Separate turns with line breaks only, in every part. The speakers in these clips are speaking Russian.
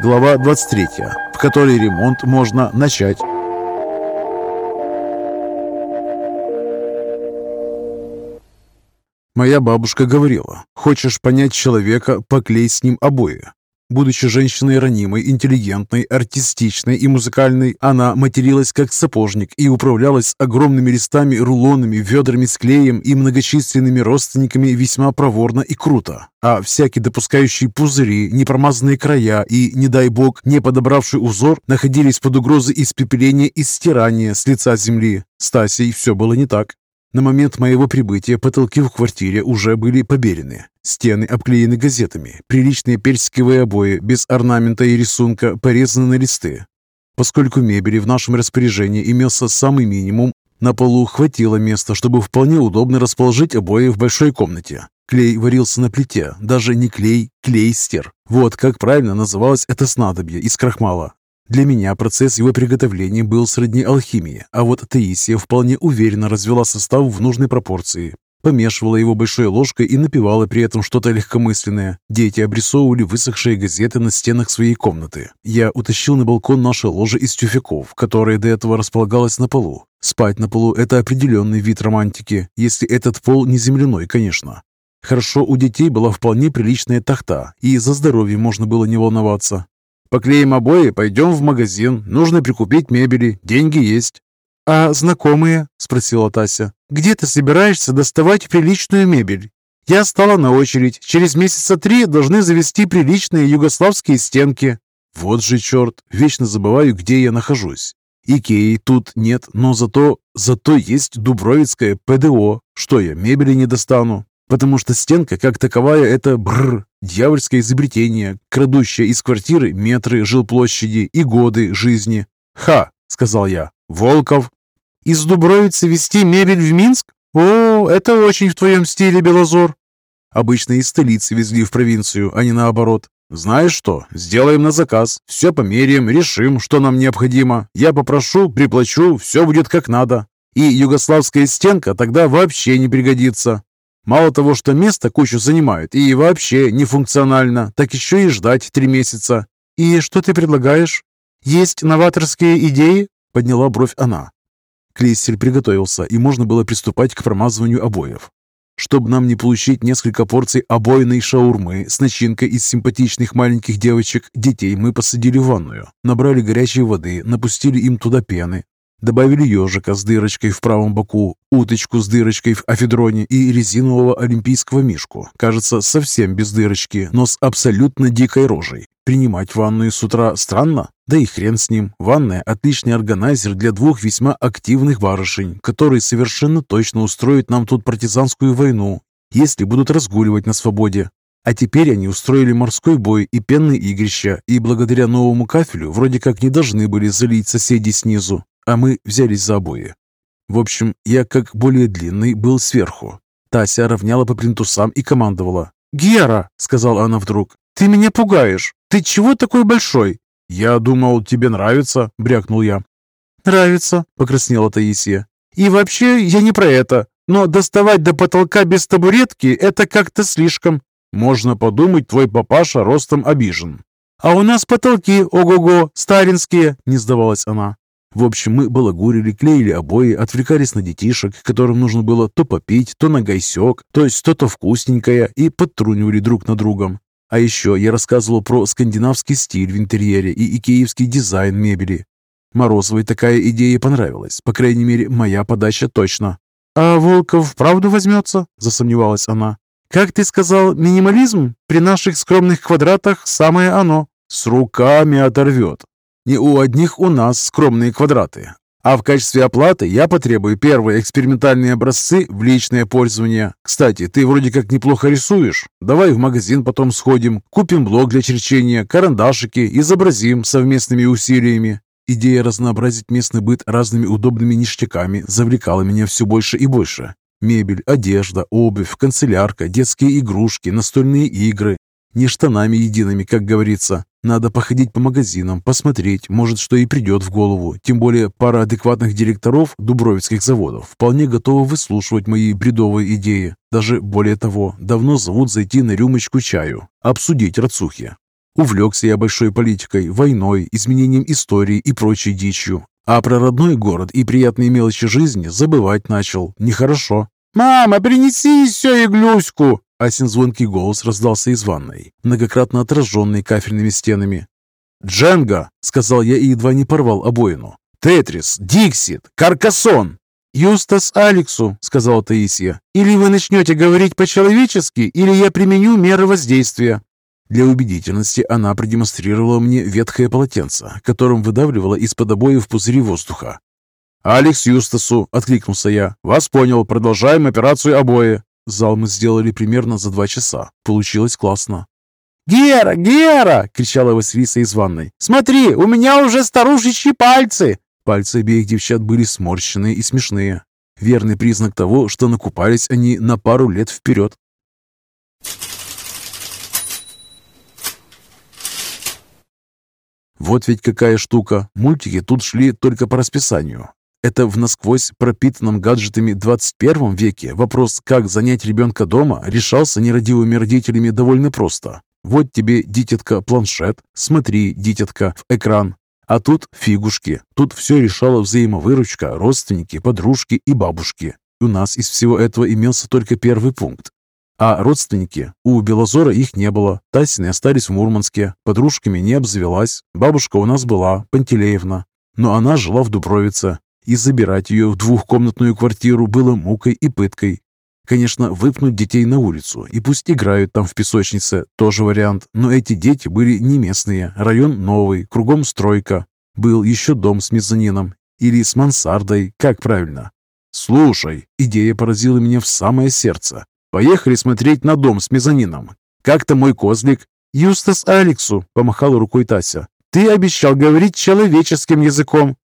Глава 23, в которой ремонт можно начать. Моя бабушка говорила, хочешь понять человека, поклей с ним обои. Будучи женщиной ранимой, интеллигентной, артистичной и музыкальной, она материлась как сапожник и управлялась огромными листами, рулонами, ведрами с клеем и многочисленными родственниками весьма проворно и круто. А всякие допускающие пузыри, непромазанные края и, не дай бог, не подобравший узор, находились под угрозой испепеления и стирания с лица земли. Стасей все было не так. На момент моего прибытия потолки в квартире уже были поберены. Стены обклеены газетами, приличные персиковые обои без орнамента и рисунка порезаны на листы. Поскольку мебели в нашем распоряжении имелся самый минимум, на полу хватило места, чтобы вполне удобно расположить обои в большой комнате. Клей варился на плите, даже не клей, клейстер. Вот как правильно называлось это снадобье из крахмала. Для меня процесс его приготовления был сродни алхимии, а вот Таисия вполне уверенно развела состав в нужной пропорции, помешивала его большой ложкой и напевала при этом что-то легкомысленное. Дети обрисовывали высохшие газеты на стенах своей комнаты. Я утащил на балкон наше ложе из тюфяков, которое до этого располагалось на полу. Спать на полу – это определенный вид романтики, если этот пол не земляной, конечно. Хорошо, у детей была вполне приличная тахта, и за здоровье можно было не волноваться. Поклеим обои, пойдем в магазин. Нужно прикупить мебели. Деньги есть». «А знакомые?» – спросила Тася. «Где ты собираешься доставать приличную мебель?» «Я стала на очередь. Через месяца три должны завести приличные югославские стенки». «Вот же черт! Вечно забываю, где я нахожусь. Икеи тут нет, но зато... Зато есть Дубровицкое ПДО. Что я, мебели не достану? Потому что стенка, как таковая, это бррр, дьявольское изобретение, крадущее из квартиры метры жилплощади и годы жизни. «Ха!» — сказал я. «Волков!» «Из Дубровицы везти мебель в Минск? О, это очень в твоем стиле, Белозор!» Обычно из столицы везли в провинцию, а не наоборот. «Знаешь что, сделаем на заказ, все померяем, решим, что нам необходимо. Я попрошу, приплачу, все будет как надо. И югославская стенка тогда вообще не пригодится. Мало того, что место кучу занимают и вообще нефункционально, так еще и ждать три месяца. «И что ты предлагаешь? Есть новаторские идеи?» — подняла бровь она. Клейстель приготовился, и можно было приступать к промазыванию обоев. Чтобы нам не получить несколько порций обойной шаурмы с начинкой из симпатичных маленьких девочек, детей мы посадили в ванную, набрали горячей воды, напустили им туда пены, Добавили ежика с дырочкой в правом боку, уточку с дырочкой в афедроне и резинового олимпийского мишку. Кажется, совсем без дырочки, но с абсолютно дикой рожей. Принимать ванную с утра странно? Да и хрен с ним. Ванная – отличный органайзер для двух весьма активных барышень, которые совершенно точно устроят нам тут партизанскую войну, если будут разгуливать на свободе. А теперь они устроили морской бой и пенные игрища, и благодаря новому кафелю вроде как не должны были залить соседей снизу а мы взялись за обои. В общем, я, как более длинный, был сверху. Тася равняла по плинтусам и командовала. «Гера!» — сказала она вдруг. «Ты меня пугаешь! Ты чего такой большой?» «Я думал, тебе нравится», — брякнул я. «Нравится», — покраснела Таисия. «И вообще, я не про это. Но доставать до потолка без табуретки — это как-то слишком. Можно подумать, твой папаша ростом обижен». «А у нас потолки, ого-го, старинские», — не сдавалась она. В общем, мы балагурили, клеили обои, отвлекались на детишек, которым нужно было то попить, то на гайсек, то есть что-то вкусненькое, и подтрунивали друг на другом. А еще я рассказывал про скандинавский стиль в интерьере и икеевский дизайн мебели. Морозовой такая идея понравилась, по крайней мере, моя подача точно. «А Волков правду возьмется?» – засомневалась она. «Как ты сказал, минимализм? При наших скромных квадратах самое оно». «С руками оторвет», не у одних у нас скромные квадраты. А в качестве оплаты я потребую первые экспериментальные образцы в личное пользование. Кстати, ты вроде как неплохо рисуешь. Давай в магазин потом сходим, купим блок для черчения, карандашики, изобразим совместными усилиями. Идея разнообразить местный быт разными удобными ништяками завлекала меня все больше и больше. Мебель, одежда, обувь, канцелярка, детские игрушки, настольные игры. Не штанами едиными, как говорится. Надо походить по магазинам, посмотреть, может, что и придет в голову. Тем более пара адекватных директоров дубровицких заводов вполне готовы выслушивать мои бредовые идеи. Даже более того, давно зовут зайти на рюмочку чаю, обсудить рацухи. Увлекся я большой политикой, войной, изменением истории и прочей дичью. А про родной город и приятные мелочи жизни забывать начал. Нехорошо.
«Мама, принеси еще иглюську!»
Асин звонкий голос раздался из ванной, многократно отраженный кафельными стенами. «Дженга!» — сказал я и едва не порвал обоину. «Тетрис! Диксит! Каркасон!»
«Юстас Алексу!» — сказала Таисия. «Или вы начнете говорить по-человечески, или я применю меры воздействия!»
Для убедительности она продемонстрировала мне ветхое полотенце, которым выдавливала из-под обоев пузыри воздуха. «Алекс Юстасу!» — откликнулся я. «Вас понял. Продолжаем операцию обои». Зал мы сделали примерно за два часа. Получилось классно.
«Гера! Гера!» — кричала Василиса из ванной. «Смотри, у меня уже старушечьи пальцы!»
Пальцы обеих девчат были сморщенные и смешные. Верный признак того, что накупались они на пару лет вперед. Вот ведь какая штука. Мультики тут шли только по расписанию. Это в насквозь пропитанном гаджетами 21 веке вопрос, как занять ребенка дома, решался нерадивыми родителями довольно просто. Вот тебе, дитятка, планшет, смотри, дитятка, в экран. А тут фигушки. Тут все решала взаимовыручка, родственники, подружки и бабушки. У нас из всего этого имелся только первый пункт. А родственники? У Белозора их не было. Тасины остались в Мурманске. Подружками не обзавелась. Бабушка у нас была, Пантелеевна. Но она жила в Дубровице. И забирать ее в двухкомнатную квартиру было мукой и пыткой. Конечно, выпнуть детей на улицу и пусть играют там в песочнице, тоже вариант. Но эти дети были не местные. Район новый, кругом стройка. Был еще дом с мезонином. Или с мансардой, как правильно. Слушай, идея поразила меня в самое сердце. Поехали смотреть на дом с мезонином. Как-то мой козлик.
Юстас Алексу, помахала рукой Тася. Ты обещал говорить человеческим языком.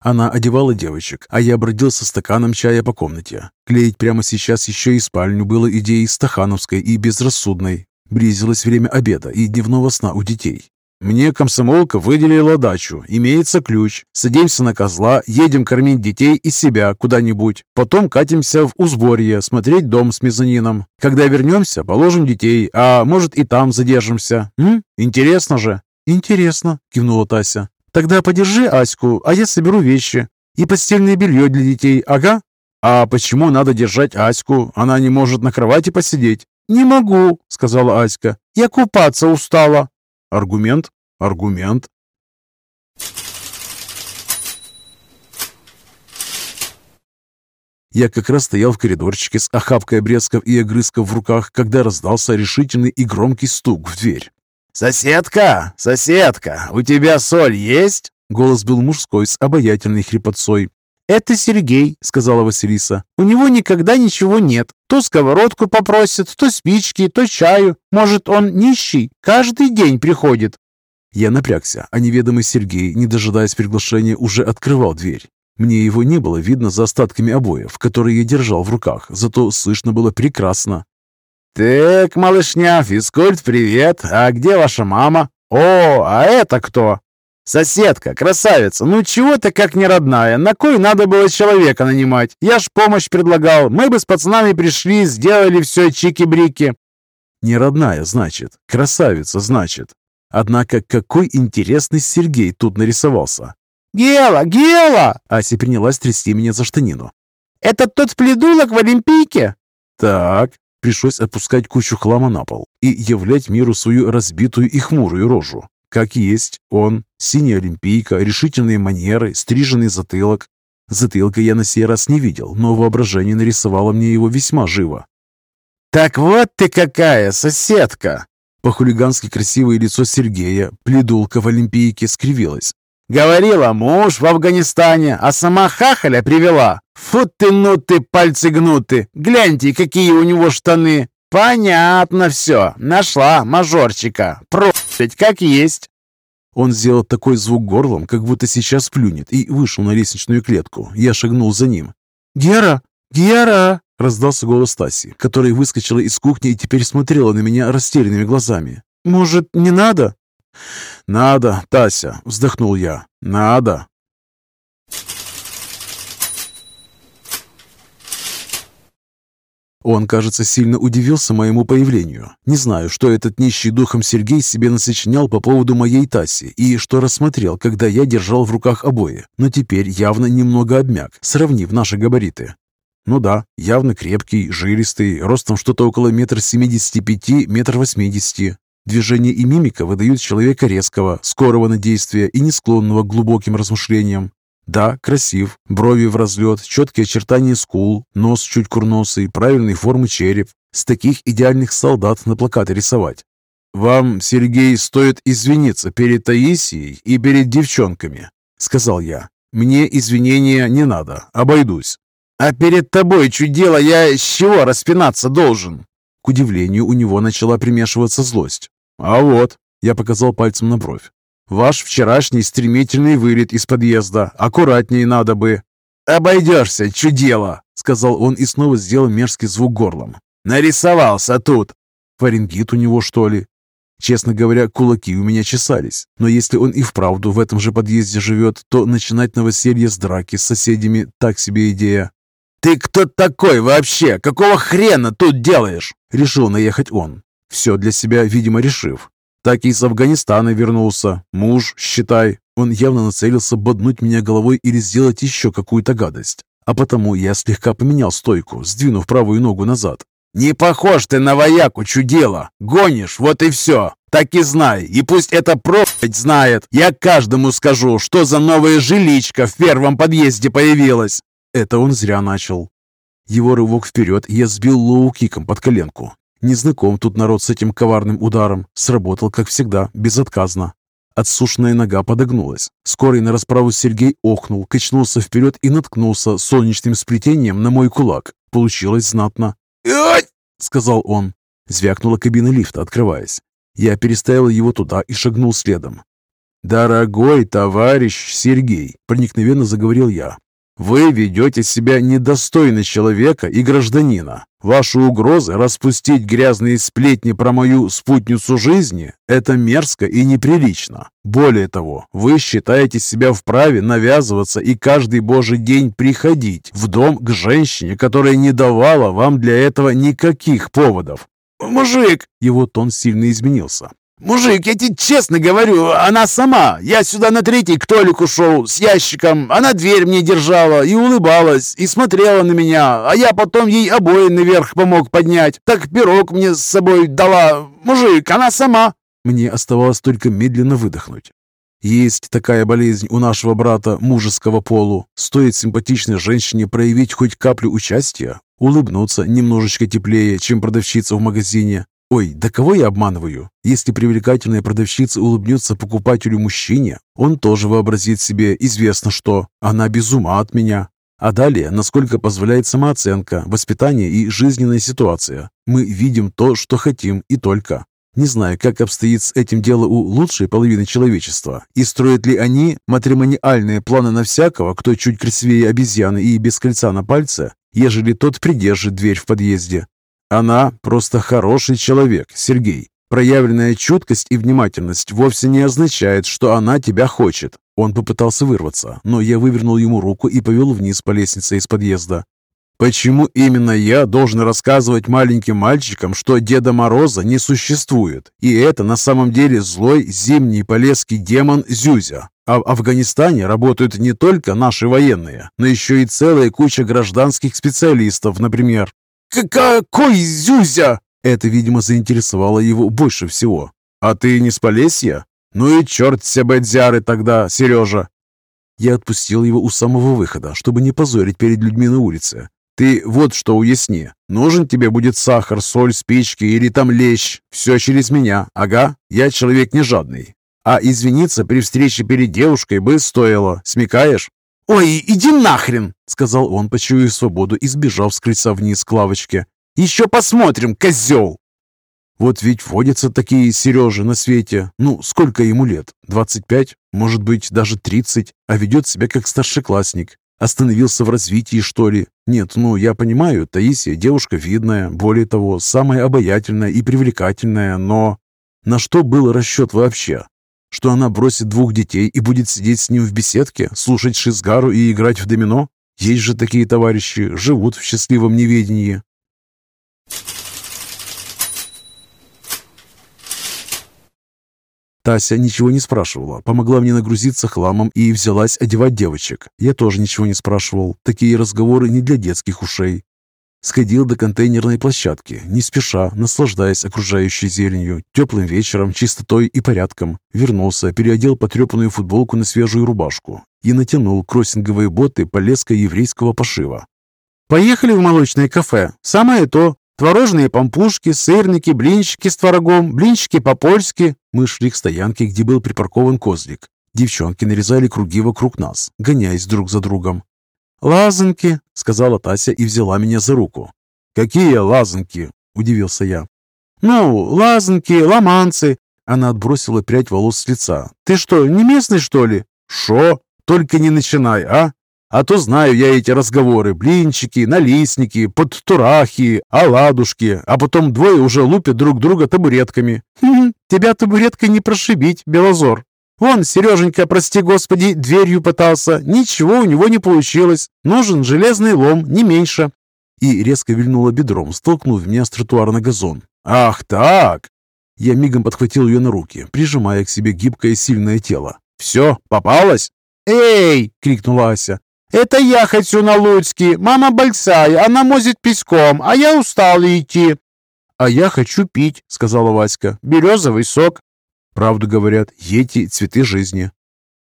Она одевала девочек, а я бродил со стаканом чая по комнате. Клеить прямо сейчас еще и спальню было идеей стахановской и безрассудной. Близилось время обеда и дневного сна у детей. Мне комсомолка выделила дачу, имеется ключ. Садимся на козла, едем кормить детей и себя куда-нибудь. Потом катимся в Узборье, смотреть дом с мезонином. Когда вернемся, положим детей, а может и там задержимся. М? Интересно же.
Интересно, кивнула Тася. Тогда подержи Аську, а я соберу вещи. И постельное белье для детей, ага.
А почему надо держать Аську? Она не может на кровати посидеть.
«Не могу», — сказала Аська. «Я купаться устала».
Аргумент? Аргумент. Я как раз стоял в коридорчике с охапкой обрезков и огрызков в руках, когда раздался решительный и громкий стук в дверь.
«Соседка! Соседка! У тебя соль есть?»
Голос был мужской с обаятельной хрипотцой.
«Это Сергей», — сказала Василиса. «У него никогда ничего нет. То сковородку попросит, то спички, то чаю. Может, он нищий? Каждый день приходит».
Я напрягся, а неведомый Сергей, не дожидаясь приглашения, уже открывал дверь. Мне его не было видно за остатками обоев, которые я держал в руках, зато слышно было прекрасно.
«Так, малышня, физкульт, привет. А где ваша мама? О, а это кто?» «Соседка, красавица, ну чего ты как не родная? На кой надо было человека нанимать? Я ж помощь предлагал. Мы бы с пацанами пришли, сделали все чики-брики».
«Не родная, значит. Красавица, значит. Однако какой интересный Сергей тут нарисовался».
«Гела, Гела!»
Ася принялась трясти меня за штанину.
«Это тот пледулок в Олимпийке?»
«Так, Пришлось опускать кучу хлама на пол и являть миру свою разбитую и хмурую рожу. Как есть, он, синяя олимпийка, решительные манеры, стриженный затылок. Затылка я на сей раз не видел, но воображение нарисовало мне его весьма живо.
«Так вот ты какая, соседка!»
По-хулигански красивое лицо Сергея, пледулка в Олимпийке, скривилось.
«Говорила, муж в Афганистане, а сама хахаля привела. Фу ты, ну ты, пальцы гнуты! Гляньте, какие у него штаны! Понятно все, нашла мажорчика. Профить как есть!»
Он сделал такой звук горлом, как будто сейчас плюнет, и вышел на лестничную клетку. Я шагнул за ним.
«Гера! Гера!»
— раздался голос Таси, которая выскочила из кухни и теперь смотрела на меня растерянными глазами.
«Может, не надо?»
«Надо, Тася!» — вздохнул я. «Надо!» Он, кажется, сильно удивился моему появлению. Не знаю, что этот нищий духом Сергей себе насочинял по поводу моей Таси и что рассмотрел, когда я держал в руках обои, но теперь явно немного обмяк, сравнив наши габариты. Ну да, явно крепкий, жилистый, ростом что-то около метра семидесяти пяти, метр восьмидесяти. Движение и мимика выдают человека резкого, скорого на действие и не склонного к глубоким размышлениям. Да, красив, брови в разлет, четкие очертания скул, нос чуть курносый, правильной формы череп. С таких идеальных солдат на плакаты рисовать. «Вам, Сергей, стоит извиниться перед Таисией и перед девчонками», — сказал я. «Мне извинения не надо, обойдусь».
«А перед тобой, чудило, я с чего распинаться должен?»
К удивлению, у него начала примешиваться злость. «А вот», — я показал пальцем на бровь, «ваш вчерашний стремительный вылет из подъезда. Аккуратнее надо бы».
«Обойдешься, чудило», —
сказал он и снова сделал мерзкий звук горлом.
«Нарисовался тут».
Фаренгит у него, что ли? Честно говоря, кулаки у меня чесались. Но если он и вправду в этом же подъезде живет, то начинать новоселье с драки с соседями – так себе идея.
«Ты кто такой вообще? Какого хрена тут делаешь?»
Решил наехать он. Все для себя, видимо, решив. Так и из Афганистана вернулся. Муж, считай. Он явно нацелился боднуть меня головой или сделать еще какую-то гадость. А потому я слегка поменял стойку, сдвинув правую ногу назад.
«Не похож ты на вояку, чудило! Гонишь, вот и все! Так и знай, и пусть это профить знает! Я каждому скажу, что за новая жиличка в первом подъезде появилась!»
Это он зря начал. Его рывок вперед я сбил лоу-киком под коленку. Не знаком тут народ с этим коварным ударом. Сработал, как всегда, безотказно. Отсушенная нога подогнулась. Скорый на расправу Сергей охнул, качнулся вперед и наткнулся солнечным сплетением на мой кулак. Получилось знатно. Сказал он. Звякнула кабина лифта, открываясь. Я переставил его туда и шагнул следом. «Дорогой товарищ Сергей!» — проникновенно заговорил я. Вы ведете себя недостойно человека и гражданина. Ваши угрозы распустить грязные сплетни про мою спутницу жизни – это мерзко и неприлично. Более того, вы считаете себя вправе навязываться и каждый божий день приходить в дом к женщине, которая не давала вам для этого никаких поводов.
«Мужик!»
– его тон сильно изменился.
«Мужик, я тебе честно говорю, она сама. Я сюда на третий к Толику шел с ящиком. Она дверь мне держала и улыбалась, и смотрела на меня. А я потом ей обои наверх помог поднять. Так пирог мне с собой дала. Мужик, она сама».
Мне оставалось только медленно выдохнуть. Есть такая болезнь у нашего брата мужеского полу. Стоит симпатичной женщине проявить хоть каплю участия, улыбнуться немножечко теплее, чем продавщица в магазине, Ой, да кого я обманываю? Если привлекательная продавщица улыбнется покупателю-мужчине, он тоже вообразит себе известно что. Она без ума от меня. А далее, насколько позволяет самооценка, воспитание и жизненная ситуация. Мы видим то, что хотим и только. Не знаю, как обстоит с этим дело у лучшей половины человечества, и строят ли они матримониальные планы на всякого, кто чуть красивее обезьяны и без кольца на пальце, ежели тот придержит дверь в подъезде. Она просто хороший человек, Сергей. Проявленная чуткость и внимательность вовсе не означает, что она тебя хочет. Он попытался вырваться, но я вывернул ему руку и повел вниз по лестнице из подъезда. Почему именно я должен рассказывать маленьким мальчикам, что Деда Мороза не существует, и это на самом деле злой зимний полезский демон Зюзя? А в Афганистане работают не только наши военные, но еще и целая куча гражданских специалистов, например.
«Какой Зюзя?»
Это, видимо, заинтересовало его больше всего. «А ты не с Полесья? Ну и черт все бэдзяры тогда, Сережа!» Я отпустил его у самого выхода, чтобы не позорить перед людьми на улице. «Ты вот что уясни. Нужен тебе будет сахар, соль, спички или там лещ. Все через меня. Ага, я человек не жадный. А извиниться при встрече перед девушкой бы стоило. Смекаешь?»
«Ой, иди нахрен!»
— сказал он, почуяв свободу и сбежав с крыльца вниз к лавочке.
«Еще посмотрим, козел!»
Вот ведь водятся такие Сережи на свете. Ну, сколько ему лет? 25? Может быть, даже 30? А ведет себя как старшеклассник. Остановился в развитии, что ли? Нет, ну, я понимаю, Таисия девушка видная, более того, самая обаятельная и привлекательная, но... На что был расчет вообще? Что она бросит двух детей и будет сидеть с ним в беседке, слушать Шизгару и играть в домино? Есть же такие товарищи, живут в счастливом неведении. Тася ничего не спрашивала, помогла мне нагрузиться хламом и взялась одевать девочек. Я тоже ничего не спрашивал, такие разговоры не для детских ушей. Сходил до контейнерной площадки, не спеша, наслаждаясь окружающей зеленью, теплым вечером, чистотой и порядком. Вернулся, переодел потрепанную футболку на свежую рубашку и натянул кроссинговые боты полеско-еврейского пошива.
«Поехали в молочное кафе. Самое то. Творожные пампушки, сырники, блинчики с творогом, блинчики по-польски».
Мы шли к стоянке, где был припаркован козлик. Девчонки нарезали круги вокруг нас, гоняясь друг за другом.
«Лазанки», —
сказала Тася и взяла меня за руку.
«Какие лазанки?» — удивился я.
«Ну, лазанки, ломанцы».
Она отбросила прядь волос с лица.
«Ты что, не местный, что ли?»
«Шо? Только не начинай, а? А то знаю я эти разговоры. Блинчики, налистники, подтурахи, оладушки. А потом двое уже лупят друг друга табуретками.
Хм, тебя табуреткой не прошибить, Белозор. Вон, Сереженька, прости господи, дверью пытался. Ничего у него не получилось. Нужен железный лом, не меньше.
И резко вильнула бедром, столкнув меня с тротуара на газон.
«Ах так!»
Я мигом подхватил ее на руки, прижимая к себе гибкое сильное тело.
«Все, попалась?»
«Эй!» — крикнула Ася. «Это я хочу на Луцкий. Мама большая, она мозит песком, а я устала идти».
«А я хочу пить», — сказала Васька.
«Березовый сок».
Правду говорят, ети – цветы жизни.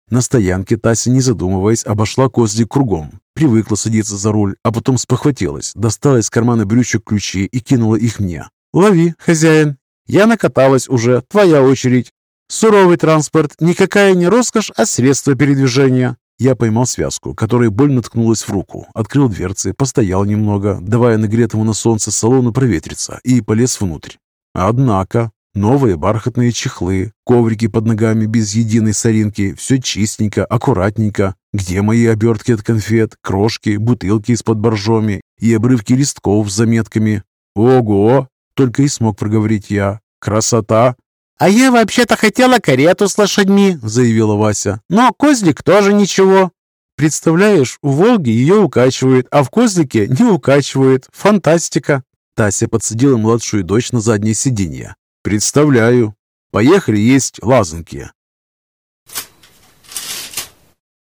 На стоянке Тася, не задумываясь, обошла козлик кругом. Привыкла садиться за руль, а потом спохватилась, достала из кармана брючек ключи и кинула их мне.
«Лови, хозяин. Я накаталась уже, твоя очередь. Суровый транспорт – никакая не роскошь, а средство передвижения».
Я поймал связку, которая больно ткнулась в руку, открыл дверцы, постоял немного, давая нагретому на солнце салону проветриться, и полез внутрь. Однако Новые бархатные чехлы, коврики под ногами без единой соринки, все чистенько, аккуратненько. Где мои обертки от конфет, крошки, бутылки из-под боржоми и обрывки листков с заметками? Ого! Только и смог проговорить я. Красота!
«А я вообще-то хотела карету с лошадьми», — заявила Вася. «Но козлик тоже ничего». «Представляешь, в Волге ее укачивают, а в козлике не укачивают. Фантастика!»
Тася подсадила младшую дочь на заднее сиденье. «Представляю. Поехали есть лазанки.